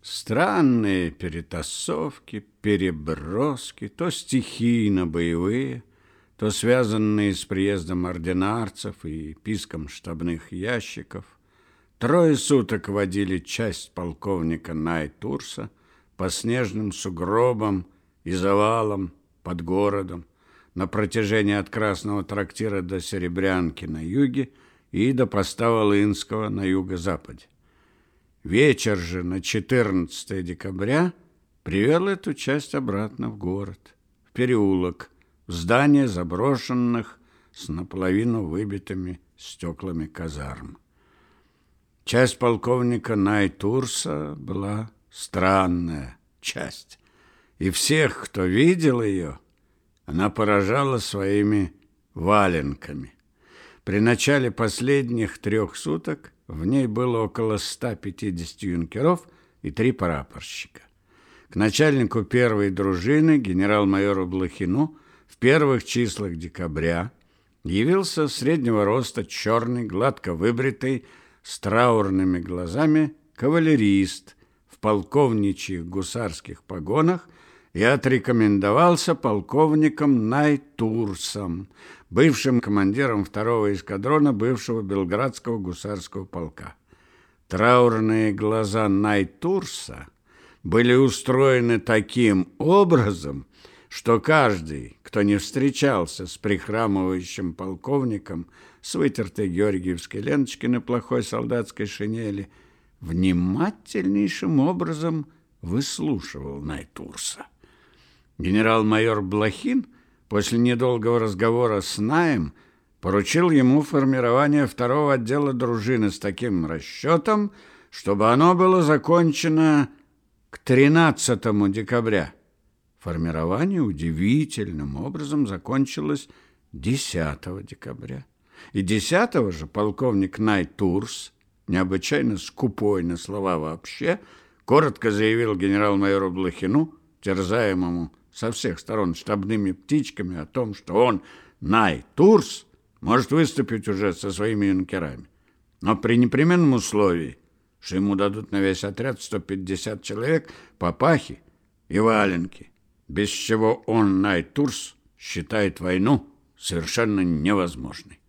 Странные перетасовки, переброски, то стихийно-боевые, то связанные с приездом ординарцев и писком штабных ящиков. Трое суток водили часть полковника Найтурса по снежным сугробам и завалам под городом на протяжении от Красного трактира до Серебрянки на юге и до поста Волынского на юго-западе. Вечер же на 14 декабря привел эту часть обратно в город, в переулок, в здание заброшенных с наполовину выбитыми стеклами казарм. Часть полковника Найтурса была странная часть, и всех, кто видел ее, она поражала своими валенками. При начале последних трех суток в ней было около 150 юнкеров и три прапорщика. К начальнику первой дружины, генерал-майору Блохину, в первых числах декабря явился среднего роста черный, гладко выбритый, с траурными глазами кавалерист в полковничьих гусарских погонах и отрекомендовался полковником Найтурсом, бывшим командиром второго эскадрона бывшего Белградского гусарского полка. Траурные глаза Найтурса были устроены таким образом, что каждый, кто не встречался с прихрамывающим полковником с вытертой георгиевской ленточкой на плохой солдатской шинели, внимательнейшим образом выслушивал Найтурса. Генерал-майор Блохин – после недолгого разговора с Наем поручил ему формирование второго отдела дружины с таким расчетом, чтобы оно было закончено к 13 декабря. Формирование удивительным образом закончилось 10 декабря. И 10 же полковник Найтурс, необычайно скупой на слова вообще, коротко заявил генерал-майору Блохину, терзаемому со всех сторон штабными птичками о том, что он, Най Турс, может выступить уже со своими юнкерами. Но при непременном условии, что ему дадут на весь отряд 150 человек папахи и валенки, без чего он, Най Турс, считает войну совершенно невозможной.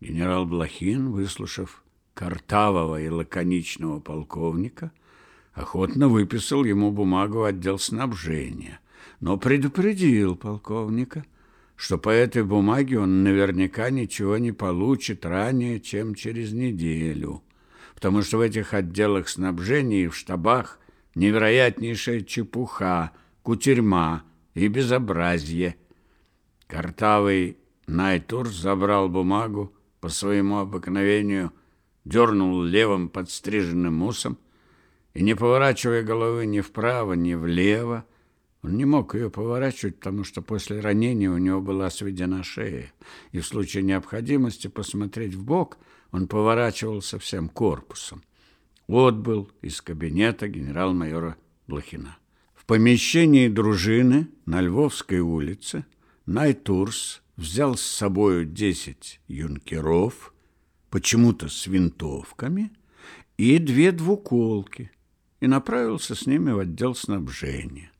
Генерал Блохин, выслушав картавого и лаконичного полковника, охотно выписал ему бумагу отдел снабжения, но предупредил полковника, что по этой бумаге он наверняка ничего не получит ранее, чем через неделю, потому что в этих отделах снабжения и в штабах невероятнейшая чепуха, кутерьма и безобразие. Картавый Найтурс забрал бумагу по своему обыкновению, дернул левым подстриженным усом и, не поворачивая головы ни вправо, ни влево, он не мог ее поворачивать, потому что после ранения у него была сведена шея, и в случае необходимости посмотреть в бок он поворачивался всем корпусом. Отбыл из кабинета генерал-майора Блохина. В помещении дружины на Львовской улице Найтурс взял с собою десять юнкеров, почему-то с винтовками, и две двуколки, и направился с ними в отдел снабжения.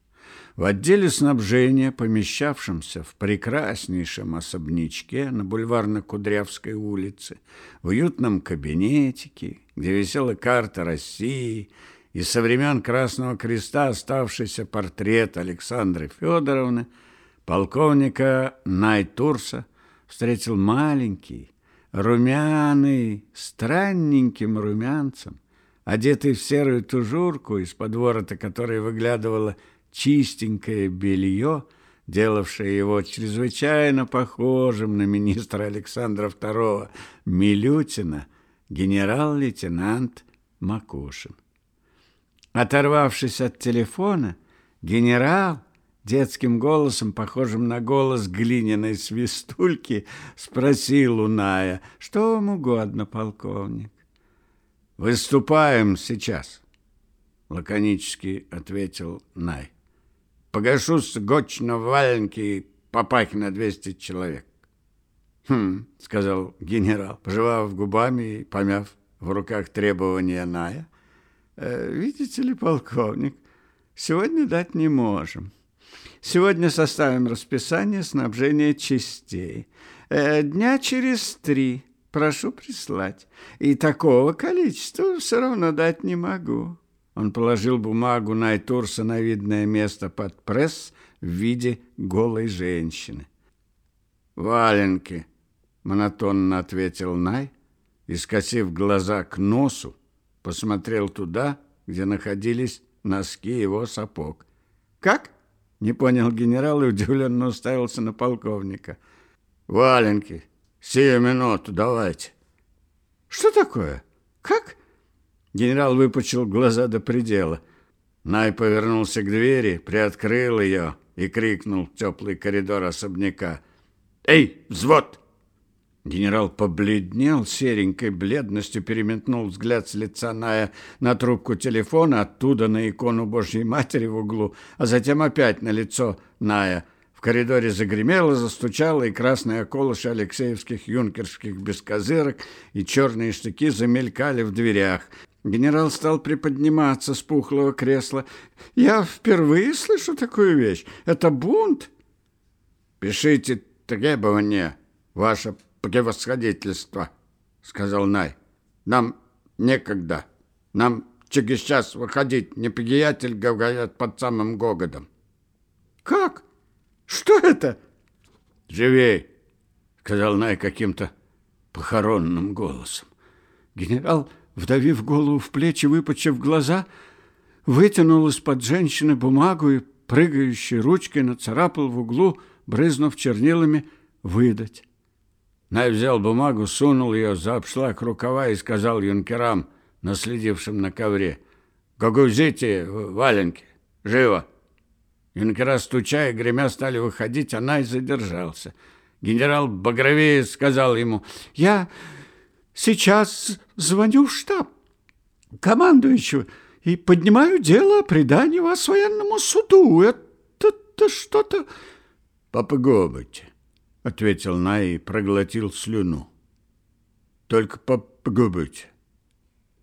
В отделе снабжения, помещавшемся в прекраснейшем особнячке на бульварно-Кудрявской улице, в уютном кабинетике, где висела карта России и со времен Красного Креста оставшийся портрет Александры Федоровны, полковника Найтурса встретил маленький, румяный, странненьким румянцем, одетый в серую тужурку, из-под ворота которой выглядывала чистенькое белье, делавшее его чрезвычайно похожим на министра Александра II Милютина, генерал-лейтенант Макушин. Оторвавшись от телефона, генерал детским голосом, похожим на голос глиняной свистульки, спросил у Ная, что вам угодно, полковник. «Выступаем сейчас», — лаконически ответил Най. Погашу с гочно валенки папахи на 200 человек. «Хм», — сказал генерал, пожевав губами и помяв в руках требования Ная. Э, видите ли, полковник, сегодня дать не можем. Сегодня составим расписание снабжения частей. Э, дня через три прошу прислать. И такого количества все равно дать не могу. Он положил бумагу Найтурса на видное место под пресс в виде голой женщины. «Валенки», — монотонно ответил Най, и, скосив глаза к носу, посмотрел туда, где находились носки его сапог. «Как?» — не понял генерал и удивленно уставился на полковника. «Валенки, сию минуту давайте». «Что такое? Как?» Генерал выпучил глаза до предела. Най повернулся к двери, приоткрыл ее и крикнул в теплый коридор особняка. «Эй, взвод!» Генерал побледнел серенькой бледностью, переметнул взгляд с лица Ная на трубку телефона, оттуда на икону Божьей Матери в углу, а затем опять на лицо Ная. Коридоре загремело, застучало, и красные околыши алексеевских юнкерских бескозырок и черные штыки замелькали в дверях. Генерал стал приподниматься с пухлого кресла. «Я впервые слышу такую вещь. Это бунт?» «Пишите требования, ваше превосходительство», — сказал Най. «Нам некогда. Нам через час выходить. Неприятель, говорят, под самым гогодом». «Как? Что это?» «Живей», — сказал Най каким-то похоронным голосом. Генерал вдавив голову в плечи, выпучив глаза, вытянул из-под женщины бумагу и прыгающей ручкой нацарапал в углу, брызнув чернилами, «выдать». Най взял бумагу, сунул ее за обшлаг рукава и сказал юнкерам, наследившим на ковре, «Гогузите валенки! Живо!» Юнкера, стуча и гремя, стали выходить, а Най задержался. Генерал Багровеев сказал ему, «Я сейчас звоню в штаб командующего и поднимаю дело о предании вас военному суду. Это-то что-то... Попробуйте, ответил Най и проглотил слюну. Только попробуйте.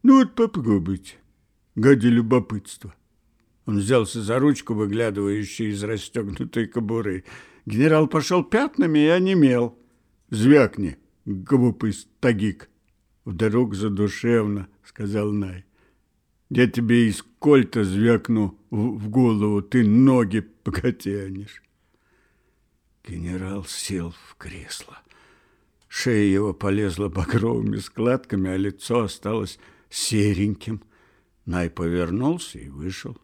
Ну вот попробуйте. Гади любопытство. Он взялся за ручку, выглядывающую из расстегнутой кобуры. Генерал пошел пятнами и онемел. «Звякни, глупый стагик!» Вдруг задушевно, сказал Най. Я тебе из кольта звякну в голову, ты ноги покатянешь. Генерал сел в кресло. Шея его полезла багровыми складками, а лицо осталось сереньким. Най повернулся и вышел.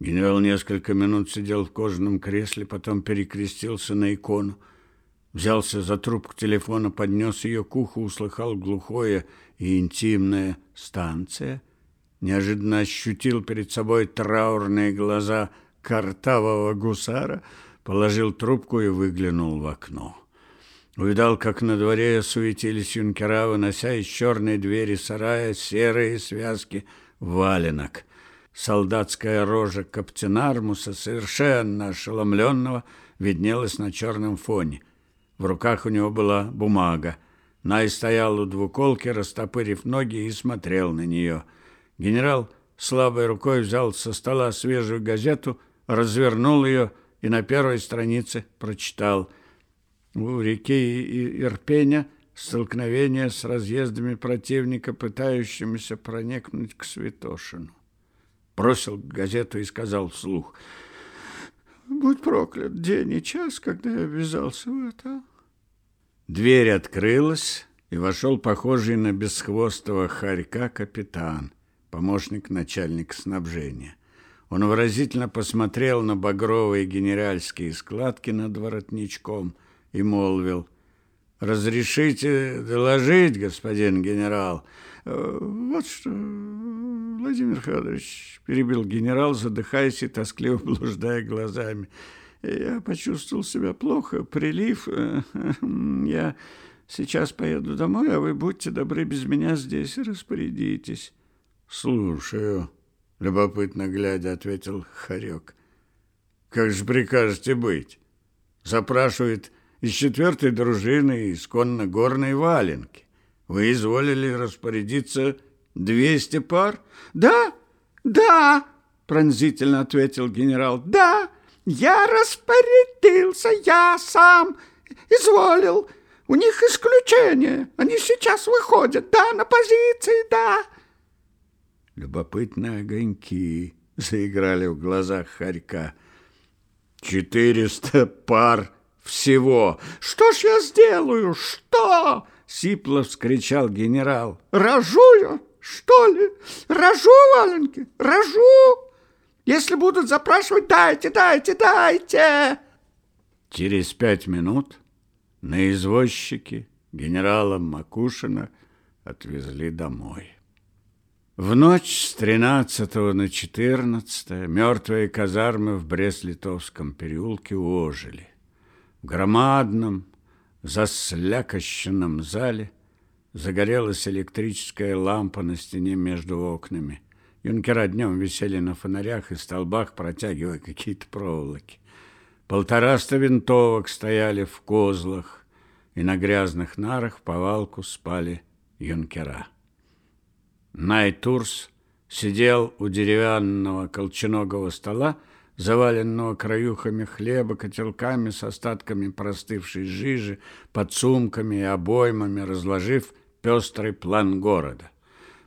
Генерал несколько минут сидел в кожаном кресле, потом перекрестился на икону. Взялся за трубку телефона, поднес ее к уху, услыхал глухое и интимное «станция». Неожиданно ощутил перед собой траурные глаза картавого гусара, положил трубку и выглянул в окно. Увидал, как на дворе суетились юнкера, вынося из черной двери сарая серые связки валенок. Солдатская рожа Каптенармуса, совершенно ошеломленного, виднелась на черном фоне. В руках у него была бумага. Най стоял у двуколки, растопырив ноги и смотрел на нее. Генерал слабой рукой взял со стола свежую газету, развернул ее и на первой странице прочитал. У реки Ирпеня столкновение с разъездами противника, пытающимися проникнуть к Святошину. Бросил газету и сказал вслух — Будь проклят день и час, когда я ввязался в это. Дверь открылась, и вошел похожий на бесхвостого хорька капитан, помощник начальника снабжения. Он выразительно посмотрел на багровые генеральские складки над воротничком и молвил «Разрешите доложить, господин генерал?» «Э, «Вот что, Владимир Федорович», — перебил генерал, задыхаясь и тоскливо блуждая глазами, «я почувствовал себя плохо, прилив. Э, я сейчас поеду домой, а вы будьте добры без меня здесь распорядитесь». «Слушаю», — любопытно глядя, ответил Харек. «Как же прикажете быть?» Запрашивает из четвертой дружины исконно горной валенки. Вы изволили распорядиться Двести пар? Да, да, пронзительно ответил генерал. Да, я распорядился, я сам изволил. У них исключение. Они сейчас выходят. Да, на позиции, да. Любопытные огоньки заиграли в глазах Харька. Четыреста пар всего. Что ж я сделаю? Что? Сипло вскричал генерал. Рожу я, что ли? Рожу, валенки, рожу. Если будут запрашивать, дайте, дайте, дайте. Через пять минут на извозчике генерала Макушина отвезли домой. В ночь с 13 на 14 мертвые казармы в Брест-Литовском переулке ожили. В громадном, заслякощенном зале загорелась электрическая лампа на стене между окнами. Юнкера днем висели на фонарях и столбах, протягивая какие-то проволоки. Полтораста винтовок стояли в козлах, и на грязных нарах в повалку спали юнкера. Найтурс сидел у деревянного колченогого стола, заваленного краюхами хлеба, котелками с остатками простывшей жижи, подсумками и обоймами, разложив пестрый план города.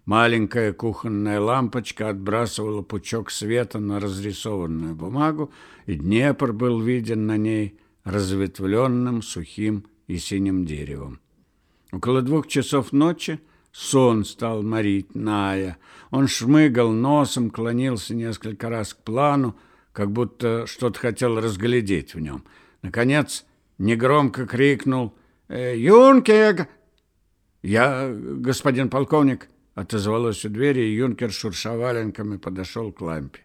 Маленькая кухонная лампочка отбрасывала пучок света на разрисованную бумагу, и Днепр был виден на ней разветвленным, сухим и синим деревом. Около двух часов ночи Сон стал морить Ная. Он шмыгал носом, клонился несколько раз к плану, как будто что-то хотел разглядеть в нем. Наконец, негромко крикнул «Э, «Юнкер!» «Я, господин полковник!» Отозвалось у двери, и юнкер шурша валенками подошел к лампе.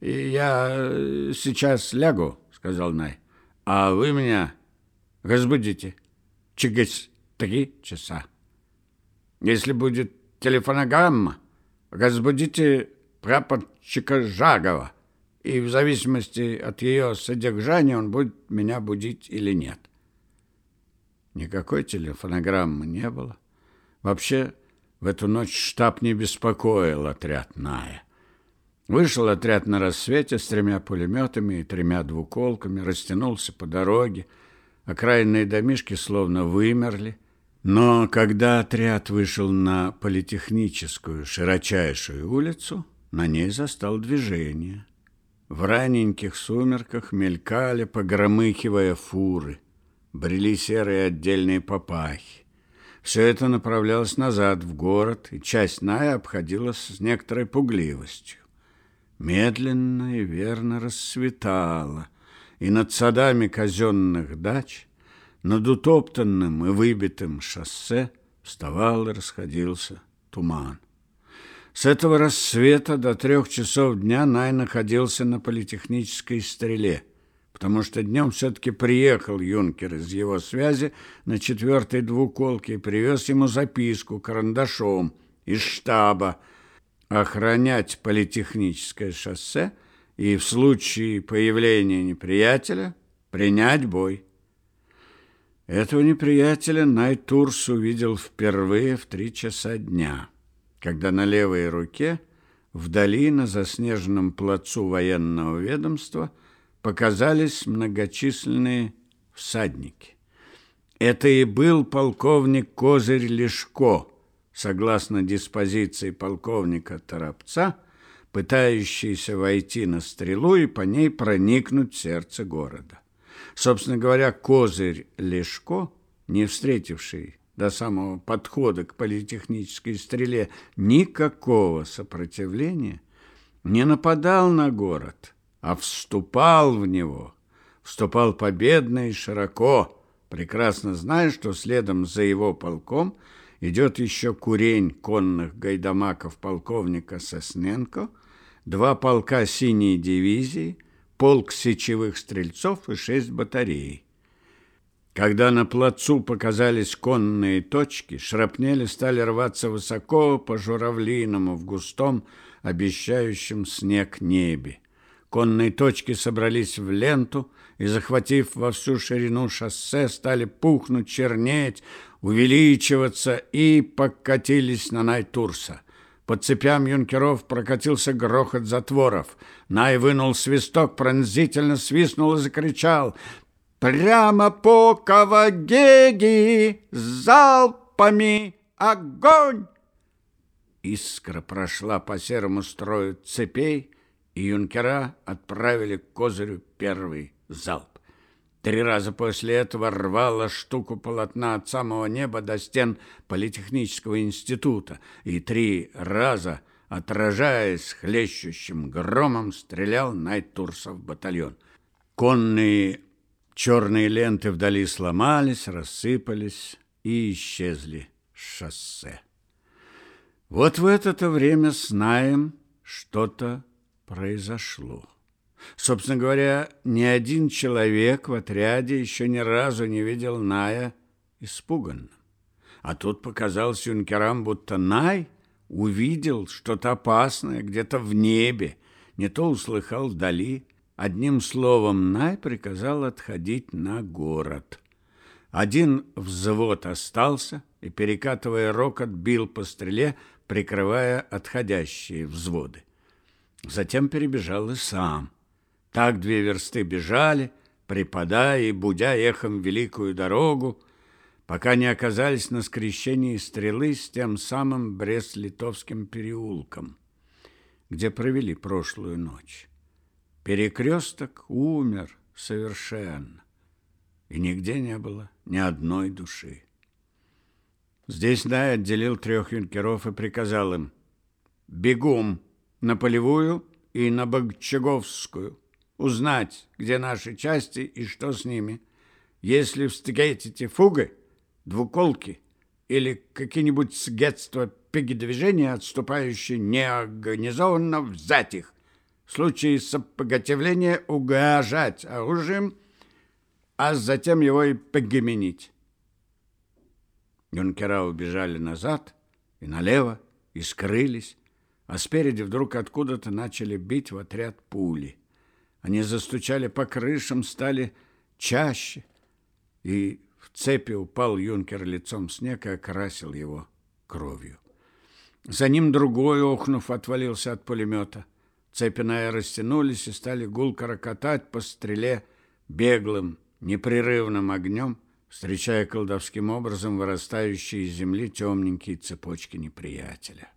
«Я сейчас лягу», — сказал Най. «А вы меня разбудите через три часа». Если будет телефонограмма, разбудите прапорщика Жагова, и в зависимости от ее содержания он будет меня будить или нет. Никакой телефонограммы не было. Вообще, в эту ночь штаб не беспокоил отряд Ная. Вышел отряд на рассвете с тремя пулеметами и тремя двуколками, растянулся по дороге. Окраинные домишки словно вымерли – но когда отряд вышел на политехническую широчайшую улицу, на ней застал движение. В раненьких сумерках мелькали, погромыхивая фуры, брели серые отдельные папахи. Все это направлялось назад в город, и часть Ная обходилась с некоторой пугливостью. Медленно и верно расцветало, и над садами казенных дач – над утоптанным и выбитым шоссе вставал и расходился туман. С этого рассвета до трех часов дня Най находился на политехнической стреле, потому что днем все-таки приехал юнкер из его связи на четвертой двуколке и привез ему записку карандашом из штаба охранять политехническое шоссе и в случае появления неприятеля принять бой. Этого неприятеля Найтурс увидел впервые в три часа дня, когда на левой руке, вдали на заснеженном плацу военного ведомства, показались многочисленные всадники. Это и был полковник Козырь Лешко, согласно диспозиции полковника Торопца, пытающийся войти на стрелу и по ней проникнуть в сердце города. Собственно говоря, козырь Лешко, не встретивший до самого подхода к политехнической стреле никакого сопротивления, не нападал на город, а вступал в него, вступал победно и широко, прекрасно зная, что следом за его полком идет еще курень конных гайдамаков полковника Сосненко, два полка синей дивизии – полк сечевых стрельцов и шесть батарей. Когда на плацу показались конные точки, шрапнели стали рваться высоко по журавлиному в густом, обещающем снег небе. Конные точки собрались в ленту и, захватив во всю ширину шоссе, стали пухнуть, чернеть, увеличиваться и покатились на Найтурса. По цепям юнкеров прокатился грохот затворов. Най вынул свисток, пронзительно свистнул и закричал «Прямо по Кавагеги! Залпами! Огонь!» Искра прошла по серому строю цепей, и юнкера отправили к козырю первый залп. Три раза после этого рвала штуку полотна от самого неба до стен Политехнического института, и три раза, отражаясь хлещущим громом, стрелял Найтурсов батальон. Конные черные ленты вдали сломались, рассыпались и исчезли с шоссе. Вот в это время с Наем что-то произошло. Собственно говоря, ни один человек в отряде еще ни разу не видел Ная испуганным. А тут показалось юнкерам, будто Най увидел что-то опасное где-то в небе, не то услыхал вдали. Одним словом, Най приказал отходить на город. Один взвод остался и, перекатывая рокот, бил по стреле, прикрывая отходящие взводы. Затем перебежал и сам – так две версты бежали, припадая и будя эхом великую дорогу, пока не оказались на скрещении стрелы с тем самым Брест-Литовским переулком, где провели прошлую ночь. Перекресток умер совершенно, и нигде не было ни одной души. Здесь Дай отделил трех юнкеров и приказал им «Бегом на полевую и на Богчаговскую» узнать, где наши части и что с ними. Если встретите фугы, двуколки или какие-нибудь средства передвижения, отступающие неорганизованно, взять их. В случае сопротивления угрожать оружием, а затем его и погеменить. Юнкера убежали назад и налево, и скрылись, а спереди вдруг откуда-то начали бить в отряд пули. Они застучали по крышам, стали чаще, и в цепи упал юнкер лицом в снег и окрасил его кровью. За ним другой, охнув, отвалился от пулемета. Цепи Ная растянулись и стали гулко рокотать по стреле беглым, непрерывным огнем, встречая колдовским образом вырастающие из земли темненькие цепочки неприятеля.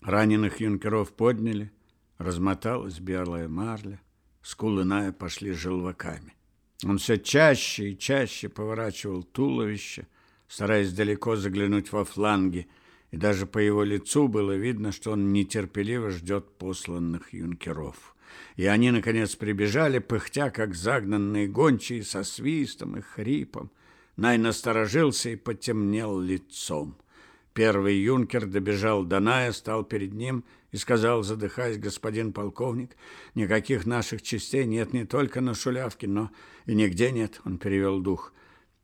Раненых юнкеров подняли — размоталась белая марля, скулы Ная пошли желваками. Он все чаще и чаще поворачивал туловище, стараясь далеко заглянуть во фланги, и даже по его лицу было видно, что он нетерпеливо ждет посланных юнкеров. И они, наконец, прибежали, пыхтя, как загнанные гончие, со свистом и хрипом. Най насторожился и потемнел лицом. Первый юнкер добежал до Ная, стал перед ним и сказал, задыхаясь, господин полковник, никаких наших частей нет не только на Шулявке, но и нигде нет, он перевел дух.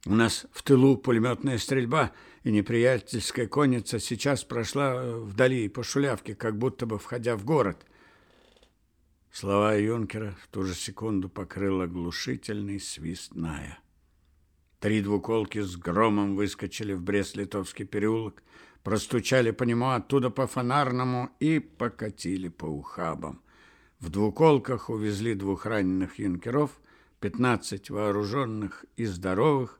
У нас в тылу пулеметная стрельба, и неприятельская конница сейчас прошла вдали по Шулявке, как будто бы входя в город. Слова юнкера в ту же секунду покрыл оглушительный свист Ная. Три двуколки с громом выскочили в Брест-Литовский переулок, простучали по нему оттуда по фонарному и покатили по ухабам. В двуколках увезли двух раненых юнкеров, пятнадцать вооруженных и здоровых,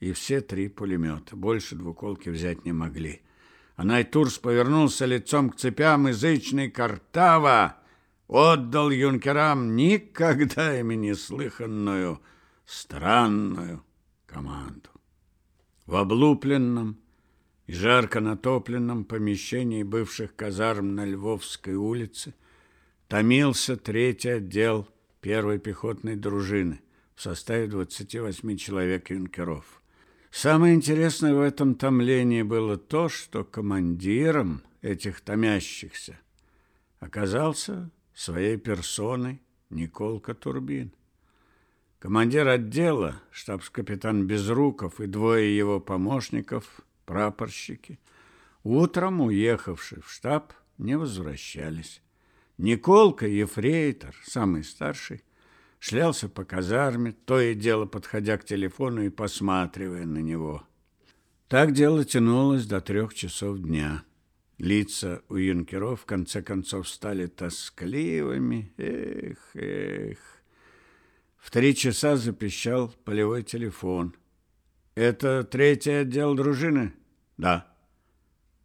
и все три пулемета. Больше двуколки взять не могли. А Найтурс повернулся лицом к цепям язычный Картава, отдал юнкерам никогда ими не слыханную странную команду. В облупленном и жарко натопленном помещении бывших казарм на Львовской улице томился третий отдел первой пехотной дружины в составе 28 человек-юнкеров. Самое интересное в этом томлении было то, что командиром этих томящихся оказался своей персоной Николка Турбин. Командир отдела, штабс-капитан Безруков и двое его помощников, прапорщики, утром, уехавшие в штаб, не возвращались. Николка, ефрейтор, самый старший, шлялся по казарме, то и дело подходя к телефону и посматривая на него. Так дело тянулось до трех часов дня. Лица у юнкеров в конце концов стали тоскливыми. Эх, эх. В три часа запищал полевой телефон. «Это третий отдел дружины?» «Да».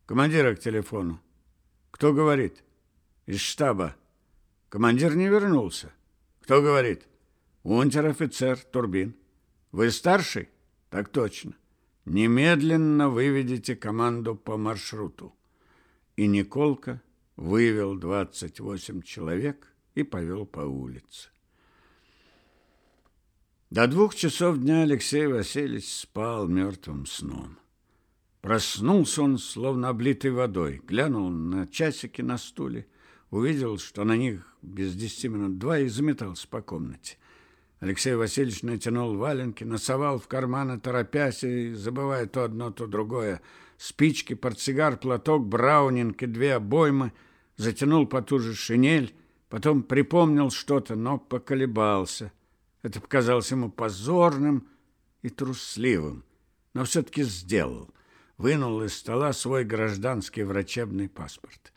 «Командира к телефону». «Кто говорит?» «Из штаба». «Командир не вернулся». «Кто говорит?» «Унтер-офицер Турбин». «Вы старший?» «Так точно». «Немедленно выведите команду по маршруту». И Николка вывел 28 человек и повел по улице. До двух часов дня Алексей Васильевич спал мертвым сном. Проснулся он, словно облитый водой, глянул на часики на стуле, увидел, что на них без десяти минут два и заметался по комнате. Алексей Васильевич натянул валенки, носовал в карманы, торопясь и забывая то одно, то другое. Спички, портсигар, платок, браунинг и две обоймы, затянул потуже шинель, потом припомнил что-то, но поколебался – это показалось ему позорным и трусливым, но все-таки сделал. Вынул из стола свой гражданский врачебный паспорт.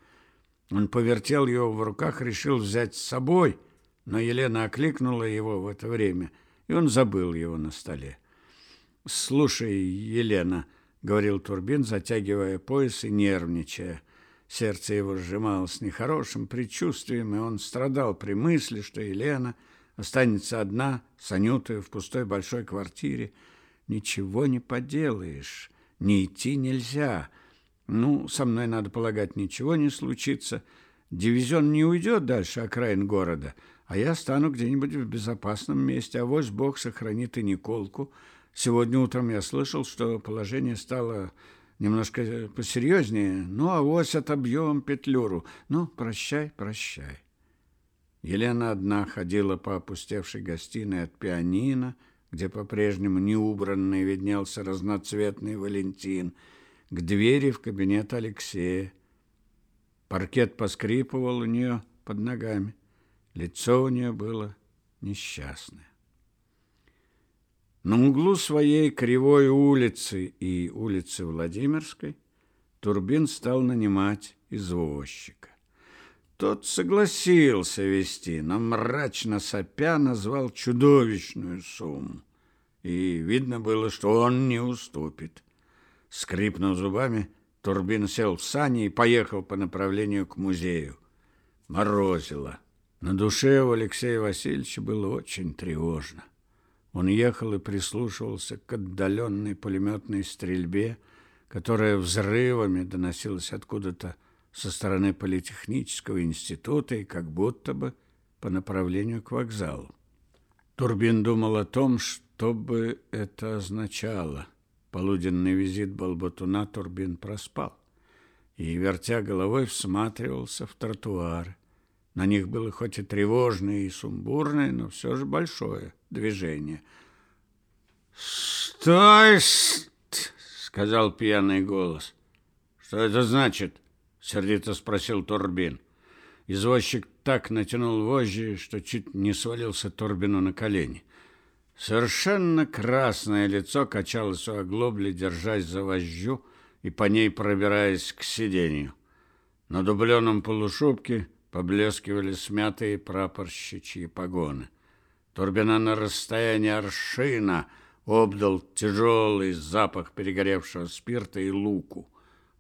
Он повертел его в руках, решил взять с собой, но Елена окликнула его в это время, и он забыл его на столе. «Слушай, Елена», — говорил Турбин, затягивая пояс и нервничая. Сердце его сжималось нехорошим предчувствием, и он страдал при мысли, что Елена — Останется одна, с Анютой в пустой большой квартире. Ничего не поделаешь, не идти нельзя. Ну, со мной, надо полагать, ничего не случится. Дивизион не уйдет дальше окраин города, а я стану где-нибудь в безопасном месте. А вось Бог сохранит и Николку. Сегодня утром я слышал, что положение стало немножко посерьезнее. Ну, а вось отобьем петлюру. Ну, прощай, прощай. Елена одна ходила по опустевшей гостиной от пианино, где по-прежнему неубранный виднелся разноцветный Валентин, к двери в кабинет Алексея. Паркет поскрипывал у нее под ногами. Лицо у нее было несчастное. На углу своей кривой улицы и улицы Владимирской Турбин стал нанимать извозчика. Тот согласился вести, но мрачно сопя назвал чудовищную сумму. И видно было, что он не уступит. Скрипнув зубами, Турбин сел в сани и поехал по направлению к музею. Морозило. На душе у Алексея Васильевича было очень тревожно. Он ехал и прислушивался к отдаленной пулеметной стрельбе, которая взрывами доносилась откуда-то со стороны Политехнического института и как будто бы по направлению к вокзалу. Турбин думал о том, что бы это означало. Полуденный визит Балбатуна Турбин проспал и, вертя головой, всматривался в тротуары. На них было хоть и тревожное и сумбурное, но все же большое движение. «Стой!» — сказал пьяный голос. «Что это значит?» сердито спросил Турбин. Извозчик так натянул вожжи, что чуть не свалился Турбину на колени. Совершенно красное лицо качалось у оглобли, держась за вожжу и по ней пробираясь к сиденью. На дубленом полушубке поблескивали смятые прапорщичьи погоны. Турбина на расстоянии аршина обдал тяжелый запах перегоревшего спирта и луку.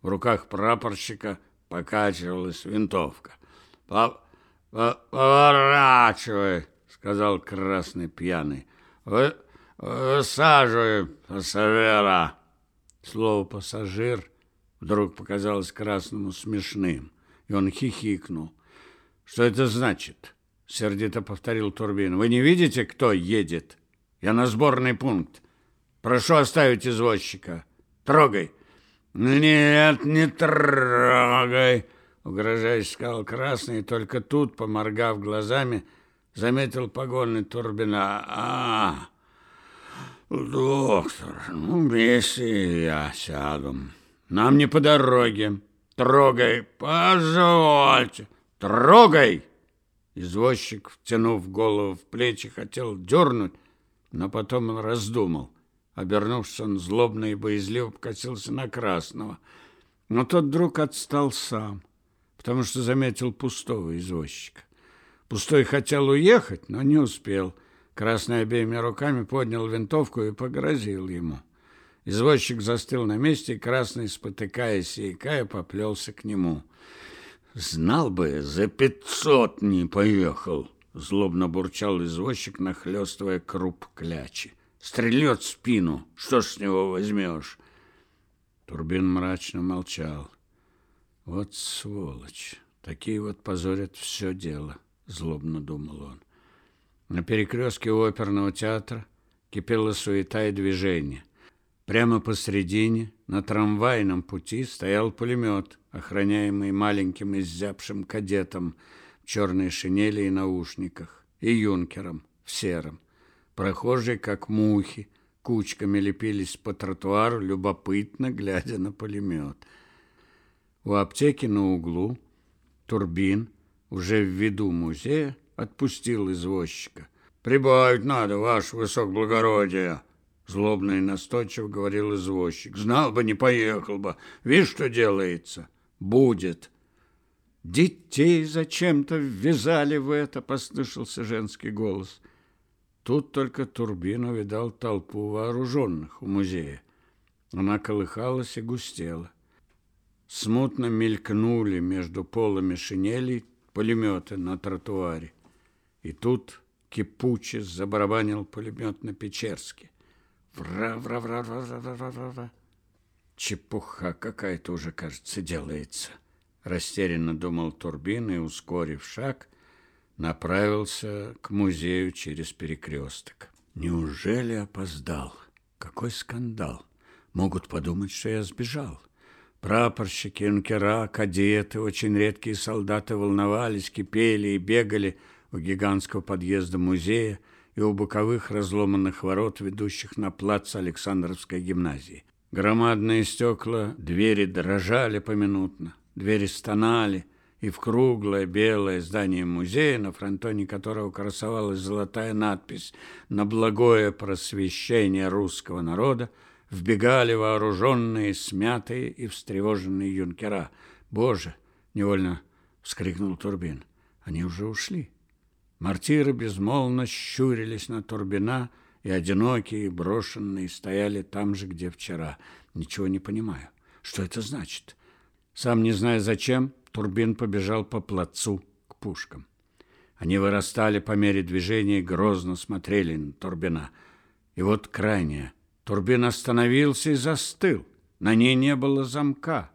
В руках прапорщика покачивалась винтовка. «Поворачивай!» — сказал красный пьяный. «Вы, «Высаживай пассажира!» Слово «пассажир» вдруг показалось красному смешным, и он хихикнул. «Что это значит?» — сердито повторил Турбин. «Вы не видите, кто едет? Я на сборный пункт. Прошу оставить извозчика. Трогай!» «Нет, не трогай!» Угрожающе сказал Красный, только тут, поморгав глазами, заметил погоны Турбина. «А, доктор, ну, вместе я сяду. Нам не по дороге. Трогай, позвольте, трогай!» Извозчик, втянув голову в плечи, хотел дернуть, но потом он раздумал. Обернувшись, он злобно и боязливо покосился на Красного. Но тот вдруг отстал сам, потому что заметил пустого извозчика. Пустой хотел уехать, но не успел. Красный обеими руками поднял винтовку и погрозил ему. Извозчик застыл на месте, и Красный, спотыкаясь и икая, поплелся к нему. «Знал бы, за пятьсот не поехал!» Злобно бурчал извозчик, нахлестывая круп клячи. «Стрельет в спину! Что ж с него возьмешь?» Турбин мрачно молчал. «Вот сволочь! Такие вот позорят все дело!» Злобно думал он. На перекрестке оперного театра кипела суета и движение. Прямо посредине, на трамвайном пути, стоял пулемет, охраняемый маленьким изябшим кадетом в черной шинели и наушниках, и юнкером в сером. Прохожие, как мухи, кучками лепились по тротуару, любопытно глядя на пулемет. У аптеки на углу Турбин, уже в виду музея, отпустил извозчика. «Прибавить надо, ваше высокоблагородие!» Злобно и настойчиво говорил извозчик. Знал бы, не поехал бы. Видишь, что делается? Будет. Детей зачем-то ввязали в это, послышался женский голос. Тут только Турбин увидал толпу вооруженных у музея. Она колыхалась и густела. Смутно мелькнули между полами шинелей пулеметы на тротуаре. И тут кипуче забарабанил пулемет на Печерске. Вра-вра-вра-вра-вра-вра-вра. Чепуха какая-то уже, кажется, делается. Растерянно думал Турбин и, ускорив шаг, направился к музею через перекресток. Неужели опоздал? Какой скандал! Могут подумать, что я сбежал. Прапорщики, юнкера, кадеты, очень редкие солдаты волновались, кипели и бегали у гигантского подъезда музея, и у боковых разломанных ворот, ведущих на плац Александровской гимназии. Громадные стекла, двери дрожали поминутно, двери стонали, и в круглое белое здание музея, на фронтоне которого красовалась золотая надпись «На благое просвещение русского народа», вбегали вооруженные, смятые и встревоженные юнкера. «Боже!» — невольно вскрикнул Турбин. «Они уже ушли». Мартиры безмолвно щурились на Турбина, и одинокие, брошенные стояли там же, где вчера. Ничего не понимаю. Что это значит? Сам не зная зачем, Турбин побежал по плацу к пушкам. Они вырастали по мере движения и грозно смотрели на Турбина. И вот крайняя. Турбин остановился и застыл. На ней не было замка.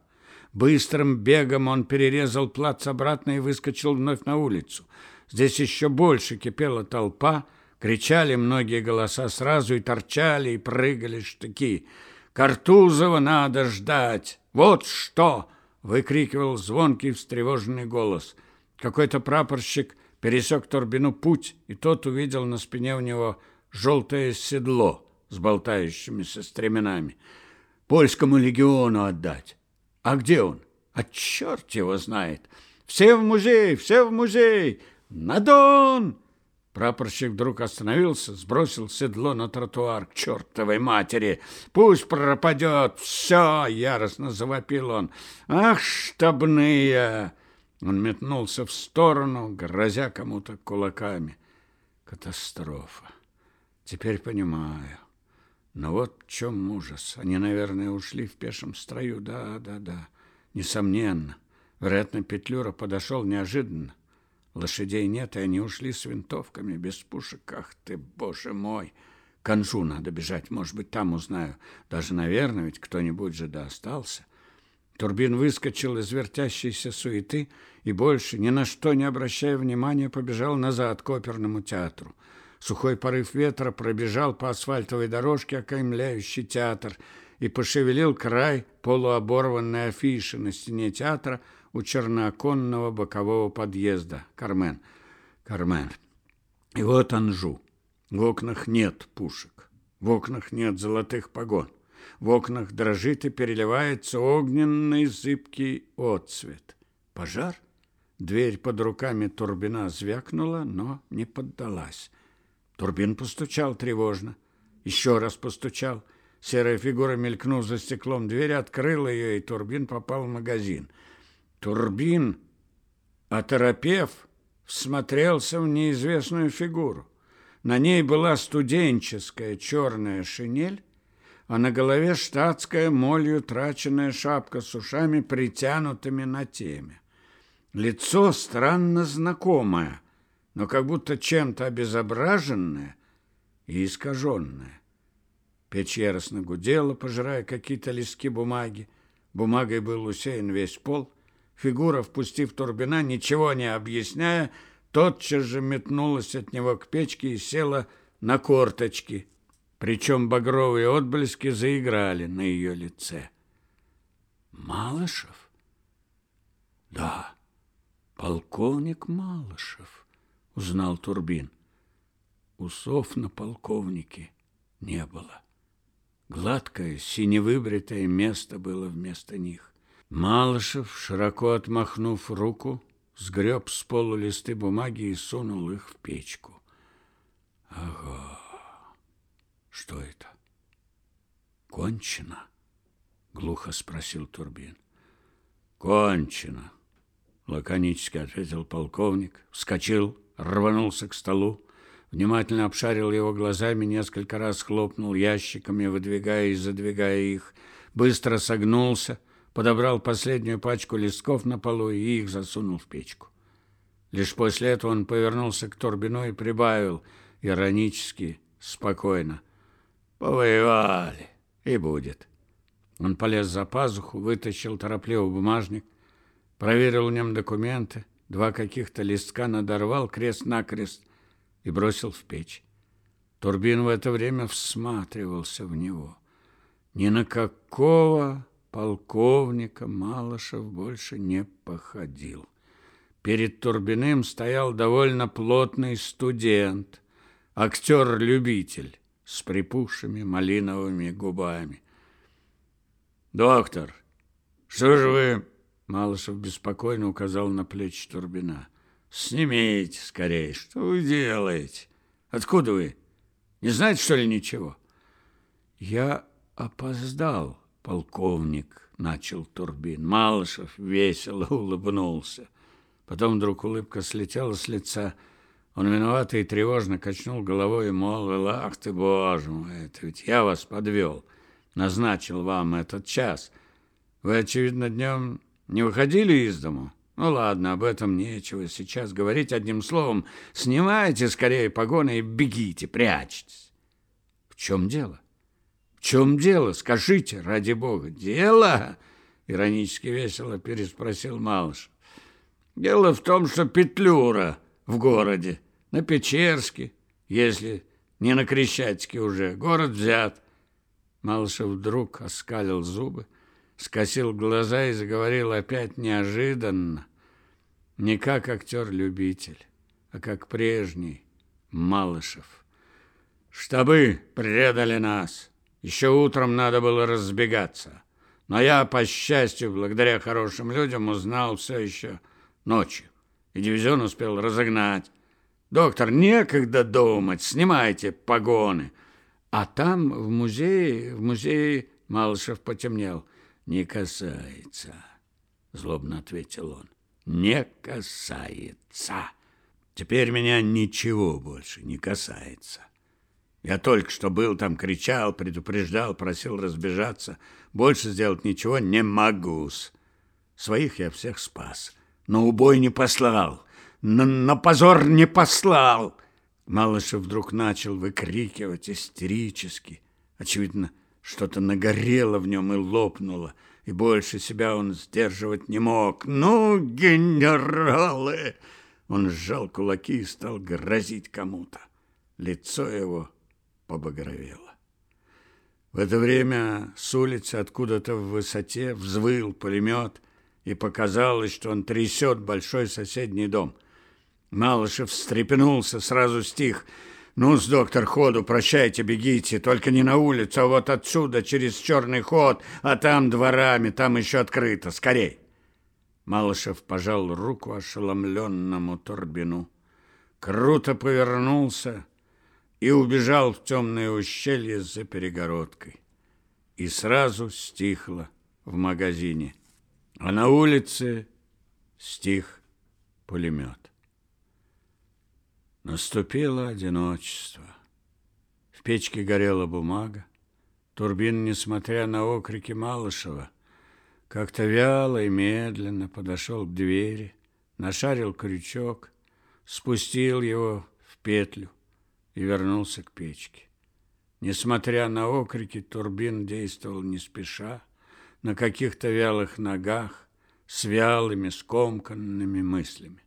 Быстрым бегом он перерезал плац обратно и выскочил вновь на улицу. Здесь еще больше кипела толпа, кричали многие голоса сразу и торчали, и прыгали штыки. «Картузова надо ждать! Вот что!» — выкрикивал звонкий встревоженный голос. Какой-то прапорщик пересек Турбину путь, и тот увидел на спине у него желтое седло с болтающимися стременами. «Польскому легиону отдать! А где он? А черт его знает! Все в музей! Все в музей!» «На Дон!» Прапорщик вдруг остановился, сбросил седло на тротуар. «К чертовой матери! Пусть пропадет! Все!» — яростно завопил он. «Ах, штабные!» Он метнулся в сторону, грозя кому-то кулаками. Катастрофа. Теперь понимаю. Но вот в чем ужас. Они, наверное, ушли в пешем строю. Да, да, да. Несомненно. Вероятно, Петлюра подошел неожиданно. Лошадей нет, и они ушли с винтовками, без пушек. Ах ты, боже мой! К Анжу надо бежать, может быть, там узнаю. Даже, наверное, ведь кто-нибудь же да остался. Турбин выскочил из вертящейся суеты и больше, ни на что не обращая внимания, побежал назад к оперному театру. Сухой порыв ветра пробежал по асфальтовой дорожке, окаймляющей театр, и пошевелил край полуоборванной афиши на стене театра, у чернооконного бокового подъезда. Кармен. Кармен. И вот Анжу. В окнах нет пушек. В окнах нет золотых погон. В окнах дрожит и переливается огненный зыбкий отцвет. Пожар? Дверь под руками Турбина звякнула, но не поддалась. Турбин постучал тревожно. Еще раз постучал. Серая фигура, мелькнув за стеклом двери, открыла ее, и Турбин попал в магазин. Турбин, оторопев, всмотрелся в неизвестную фигуру. На ней была студенческая черная шинель, а на голове штатская молью траченная шапка с ушами, притянутыми на теме. Лицо странно знакомое, но как будто чем-то обезображенное и искаженное. Печь яростно гудела, пожирая какие-то листки бумаги. Бумагой был усеян весь пол. Фигура, впустив Турбина, ничего не объясняя, тотчас же метнулась от него к печке и села на корточки. Причем багровые отблески заиграли на ее лице. «Малышев?» «Да, полковник Малышев», — узнал Турбин. Усов на полковнике не было. Гладкое, синевыбритое место было вместо них. Малышев, широко отмахнув руку, сгреб с полу листы бумаги и сунул их в печку. Ага, что это? Кончено? Глухо спросил Турбин. Кончено, лаконически ответил полковник, вскочил, рванулся к столу, внимательно обшарил его глазами, несколько раз хлопнул ящиками, выдвигая и задвигая их, быстро согнулся, подобрал последнюю пачку листков на полу и их засунул в печку. Лишь после этого он повернулся к Турбину и прибавил иронически, спокойно. «Повоевали, и будет». Он полез за пазуху, вытащил торопливо бумажник, проверил в нем документы, два каких-то листка надорвал крест-накрест и бросил в печь. Турбин в это время всматривался в него. Ни на какого полковника Малышев больше не походил. Перед Турбиным стоял довольно плотный студент, актер-любитель с припухшими малиновыми губами. «Доктор, что же вы...» Малышев беспокойно указал на плечи Турбина. Снимите скорее. Что вы делаете? Откуда вы? Не знаете, что ли, ничего? Я опоздал, полковник, начал Турбин. Малышев весело улыбнулся. Потом вдруг улыбка слетела с лица. Он виновато и тревожно качнул головой и молвил, «Ах ты, боже мой, это ведь я вас подвел, назначил вам этот час. Вы, очевидно, днем не выходили из дому?» Ну ладно, об этом нечего сейчас говорить одним словом. Снимайте скорее погоны и бегите, прячьтесь. В чем дело? В чем дело? Скажите, ради бога. Дело? Иронически весело переспросил Малыш. Дело в том, что Петлюра в городе, на Печерске, если не на Крещатике уже, город взят. Малышев вдруг оскалил зубы скосил глаза и заговорил опять неожиданно, не как актер-любитель, а как прежний Малышев. Штабы предали нас. Еще утром надо было разбегаться. Но я, по счастью, благодаря хорошим людям, узнал все еще ночью. И дивизион успел разогнать. Доктор, некогда думать, снимайте погоны. А там, в музее, в музее Малышев потемнел не касается, злобно ответил он. Не касается. Теперь меня ничего больше не касается. Я только что был там, кричал, предупреждал, просил разбежаться. Больше сделать ничего не могу. Своих я всех спас, но убой не послал, на, на позор не послал. Малышев вдруг начал выкрикивать истерически, очевидно, что-то нагорело в нем и лопнуло, и больше себя он сдерживать не мог. «Ну, генералы!» Он сжал кулаки и стал грозить кому-то. Лицо его побагровело. В это время с улицы откуда-то в высоте взвыл пулемет, и показалось, что он трясет большой соседний дом. Малышев встрепенулся, сразу стих — «Ну-с, доктор, ходу, прощайте, бегите, только не на улицу, а вот отсюда, через черный ход, а там дворами, там еще открыто, скорей!» Малышев пожал руку ошеломленному Турбину, круто повернулся и убежал в темное ущелье за перегородкой. и сразу стихло в магазине. А на улице стих пулемет. Наступило одиночество. В печке горела бумага. Турбин, несмотря на окрики Малышева, как-то вяло и медленно подошел к двери, нашарил крючок, спустил его в петлю и вернулся к печке. Несмотря на окрики, Турбин действовал не спеша, на каких-то вялых ногах, с вялыми, скомканными мыслями.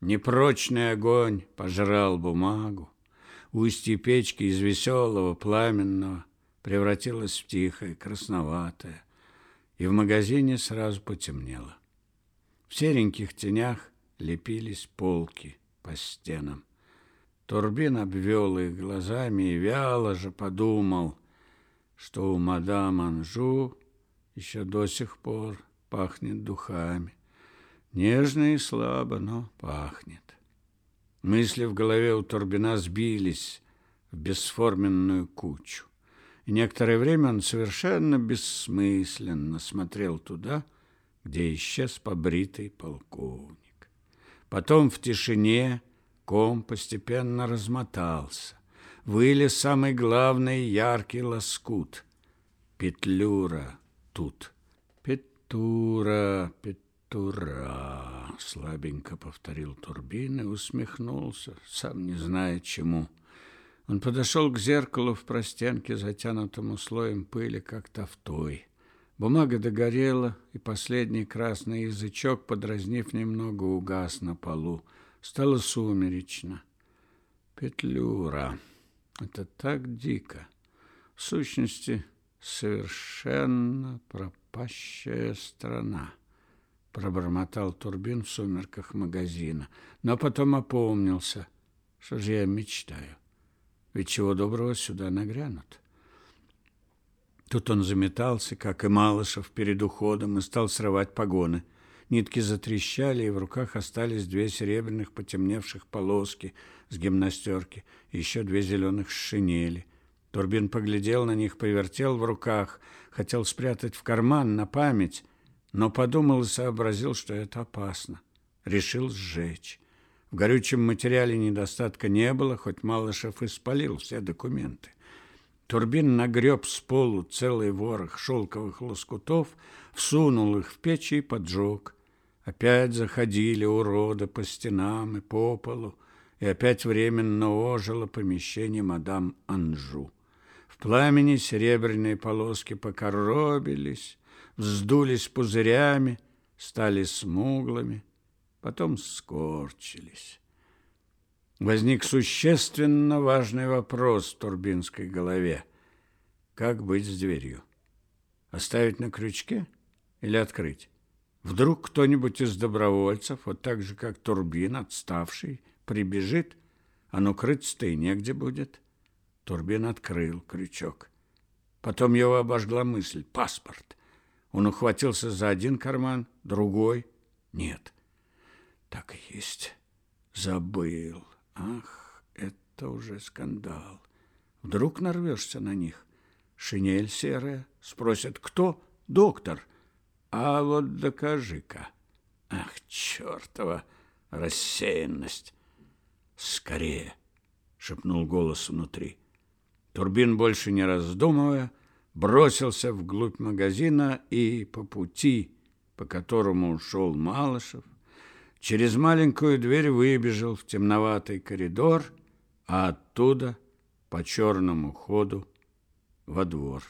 Непрочный огонь пожрал бумагу. Устье печки из веселого, пламенного превратилось в тихое, красноватое, и в магазине сразу потемнело. В сереньких тенях лепились полки по стенам. Турбин обвел их глазами и вяло же подумал, что у мадам Анжу еще до сих пор пахнет духами. Нежно и слабо, но пахнет. Мысли в голове у Турбина сбились в бесформенную кучу. И некоторое время он совершенно бессмысленно смотрел туда, где исчез побритый полковник. Потом в тишине ком постепенно размотался. Вылез самый главный яркий лоскут. Петлюра тут. Петура, Петура, слабенько повторил Турбин и усмехнулся, сам не зная чему. Он подошел к зеркалу в простенке, затянутому слоем пыли, как тофтой. Бумага догорела, и последний красный язычок, подразнив немного, угас на полу. Стало сумеречно. Петлюра. Это так дико. В сущности, совершенно пропащая страна. Пробормотал Турбин в сумерках магазина, но потом опомнился. Что же я мечтаю? Ведь чего доброго сюда нагрянут. Тут он заметался, как и Малышев перед уходом, и стал срывать погоны – Нитки затрещали, и в руках остались две серебряных потемневших полоски с гимнастерки и еще две зеленых шинели. Турбин поглядел на них, повертел в руках, хотел спрятать в карман на память, но подумал и сообразил, что это опасно. Решил сжечь. В горючем материале недостатка не было, хоть Малышев и спалил все документы. Турбин нагреб с полу целый ворох шелковых лоскутов, всунул их в печь и поджег. Опять заходили уроды по стенам и по полу, и опять временно ожило помещение мадам Анжу. В пламени серебряные полоски покоробились, вздулись пузырями, стали смуглыми, потом скорчились. Возник существенно важный вопрос в Турбинской голове. Как быть с дверью? Оставить на крючке или открыть? Вдруг кто-нибудь из добровольцев, вот так же, как Турбин, отставший, прибежит, а ну крыться-то и негде будет. Турбин открыл крючок. Потом его обожгла мысль — паспорт. Он ухватился за один карман, другой — нет. Так и есть. Забыл. Ах, это уже скандал. Вдруг нарвешься на них. Шинель серая. Спросят, кто? Доктор. А вот докажи-ка. Ах, чертова рассеянность! Скорее, шепнул голос внутри. Турбин, больше не раздумывая, бросился вглубь магазина и по пути, по которому ушел Малышев, через маленькую дверь выбежал в темноватый коридор, а оттуда по черному ходу во двор.